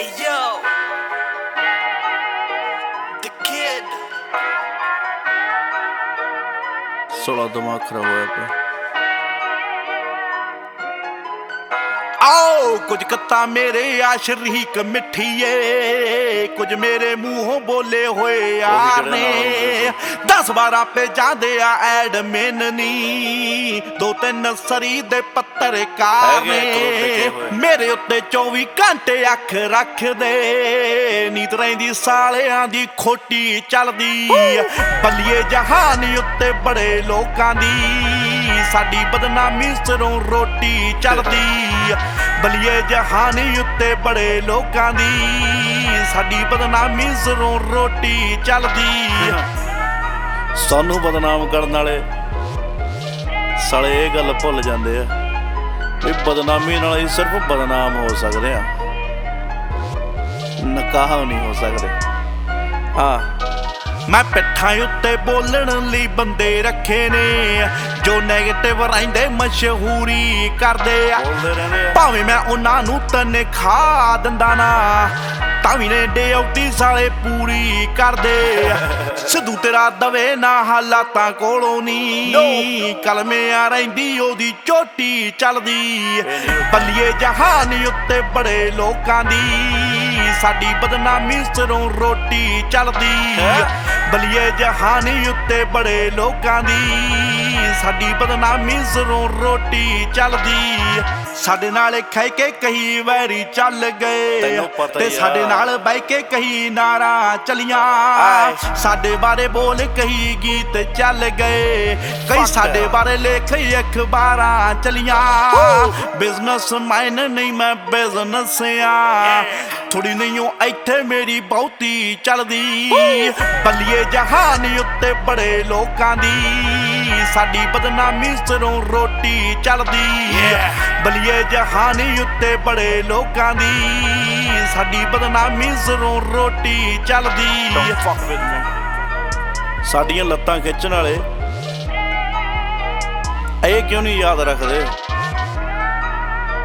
Hey yo, the kid. ਆਓ ਕੁਝ ਕੱਤਾ ਮੇਰੇ ਆ ਸ਼ਰੀਕ ਮਿੱਠੀਏ ਕੁਝ ਮੇਰੇ ਮੂੰਹੋਂ ਬੋਲੇ ਹੋਏ ਯਾਰ ਨੇ 10 12 ਪੇ ਜਾਂਦੇ ਆ ਐਡਮਿਨ ਨੀ। ਦੋ ਤਿੰਨ ਸਰੀ ਦੇ ਪੱਤਰਕਾਰ ਨੇ। ਮੇਰੇ ਉੱਤੇ 24 ਘੰਟੇ ਅੱਖ ਰੱਖਦੇ। ਨੀਂਦ ਰਹਿੰਦੀ ਸਾਲਿਆਂ ਦੀ ਖੋਟੀ ਚੱਲਦੀ। ਬੱਲੀਏ ਜਹਾਨ ਉੱਤੇ ਬੜੇ ਲੋਕਾਂ ਦੀ। ਸਾਡੀ ਬਦਨਾਮੀ ਸਿਰੋਂ ਰੋਟੀ ਚੱਲਦੀ ਬੱਲੀਏ ਜਹਾਨ ਉੱਤੇ ਬੜੇ ਲੋਕਾਂ ਦੀ, ਸਾਡੀ ਬਦਨਾਮੀ ਸਿਰੋਂ ਰੋਟੀ ਚੱਲਦੀ ਸਾਨੂੰ ਬਦਨਾਮ ਕਰਨ ਵਾਲੇ ਸਾਲੇ ਇਹ ਗੱਲ ਭੁੱਲ ਜਾਂਦੇ ਆ ਵੀ ਬਦਨਾਮੀ ਨਾਲ ਹੀ ਸਿਰਫ ਬਦਨਾਮ ਹੋ ਸਕਦੇ ਆ। ਨਕਾਹ ਨਹੀਂ ਹੋ ਸਕਦੇ। ਆ ਮੈਂ ਪਿੱਠਾਂ ਉੱਤੇ ਬੋਲਣ ਲਈ ਬੰਦੇ ਰੱਖੇ ਨੇ ਜੋ 네ਗੇਟਿਵ ਰਹਿੰਦੇ ਮਸ਼ਹੂਰੀ ਕਰਦੇ ਆ। ਭਾਵੇਂ ਮੈਂ ਉਹਨਾਂ ਨੂੰ ਤਨਖਾਹ ਦਿੰਦਾ ਨਾ ਤਾਂ ਵੀ ਨੇ ਡਿਊਟੀ ਸਾਲੇ ਪੂਰੀ ਕਰਦੇ। ਸਿੱਧੂ ਤੇਰਾ ਦਵੇ ਨਾ ਹਾਲਾਤਾਂ ਕੋਲੋਂ ਨਹੀਂ ਕਲਮੇ ਆ ਰਹਿੰਦੀ ਉਹਦੀ ਚੋਟੀ ਚੱਲਦੀ। ਬੱਲੀਏ ਜਹਾਨ ਉੱਤੇ ਬੜੇ ਲੋਕਾਂ ਦੀ। ਸਾਡੀ ਬਦਨਾਮੀ ਸਿਰੋਂ ਰੋਟੀ ਚੱਲਦੀ। ਬੱਲੀਏ ਜਹਾਨ ਉੱਤੇ ਬੜੇ ਲੋਕਾਂ ਦੀ ਸਾਡੀ ਬਦਨਾਮੀ ਸਿਰੋਂ ਰੋਟੀ ਚੱਲਦੀ। ਸਾਡੇ ਨਾਲ ਖੈ ਕੇ ਕਈ ਵੈਰੀ ਚੱਲ ਗਏ। ਤੇ। ਸਾਡੇ ਨਾਲ ਬਹਿ ਕੇ ਕਈ ਨਾਰਾ ਚਲੀਆਂ। ਸਾਡੇ ਬਾਰੇ ਬੋਲ ਕਈ ਗੀਤ ਚੱਲ ਗਏ। ਕਈ ਸਾਡੇ. ਬਾਰੇ ਲਿਖ ਅਖਬਾਰਾਂ ਚਲੀਆਂ। ਬਿਜ਼ਨਸ ਮਾਈਨ ਨਹੀਂ ਮੈਂ ਬਿਜ਼ਨਸ ਆ। ਥੋੜੀ ਨਹੀਂ ਉਹ ਇੱਥੇ ਮੇਰੀ ਬਹੁਤੀ ਚੱਲਦੀ। ਬੱਲੀਏ ਜਹਾਨ ਉੱਤੇ ਬੜੇ ਲੋਕਾਂ ਦੀ। ਸਾਡੀ ਬਦਨਾਮੀ ਸਿਰੋਂ ਰੋਟੀ ਚੱਲਦੀ ਬਲੀਏ ਜਹਾਨ ਉੱਤੇ ਬੜੇ ਲੋਕਾਂ ਦੀ, ਸਾਡੀ ਬਦਨਾਮੀ ਸਿਰੋਂ ਰੋਟੀ ਚੱਲਦੀ ਸਾਡੀਆਂ ਲੱਤਾਂ ਖਿੱਚਣ ਵਾਲੇ, ਇਹ ਕਿਉਂ ਨਹੀਂ ਯਾਦ ਰੱਖਦੇ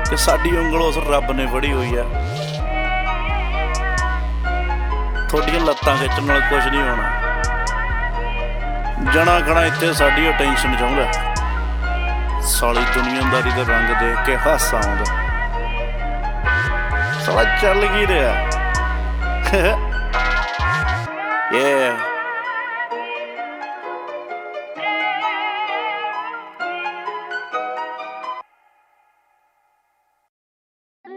ਕਿ ਸਾਡੀ ਉਂਗਲ ਉਸ ਰੱਬ ਨੇ ਫੜੀ ਹੋਈ ਆ ਤੁਹਾਡੀਆਂ ਲੱਤਾਂ ਖਿੱਚਣ ਨਾਲ ਕੁਝ ਨਹੀਂ ਹੋਣਾ। ਜਣਾ ਖਣਾ ਇੱਥੇ ਸਾਡੀ ਅਟੈਂਸ਼ਨ ਚਾਹੁੰਦਾ ਸਾਲੀ ਦੁਨੀਆਦਾਰੀ ਦਾ ਰੰਗ ਦੇਖ ਕੇ ਹਾਸਾ ਆਉਂਦਾ। ਸਾਲਾ ਚੱਲ ਕੀ ਰਿਹਾ? ਯੇ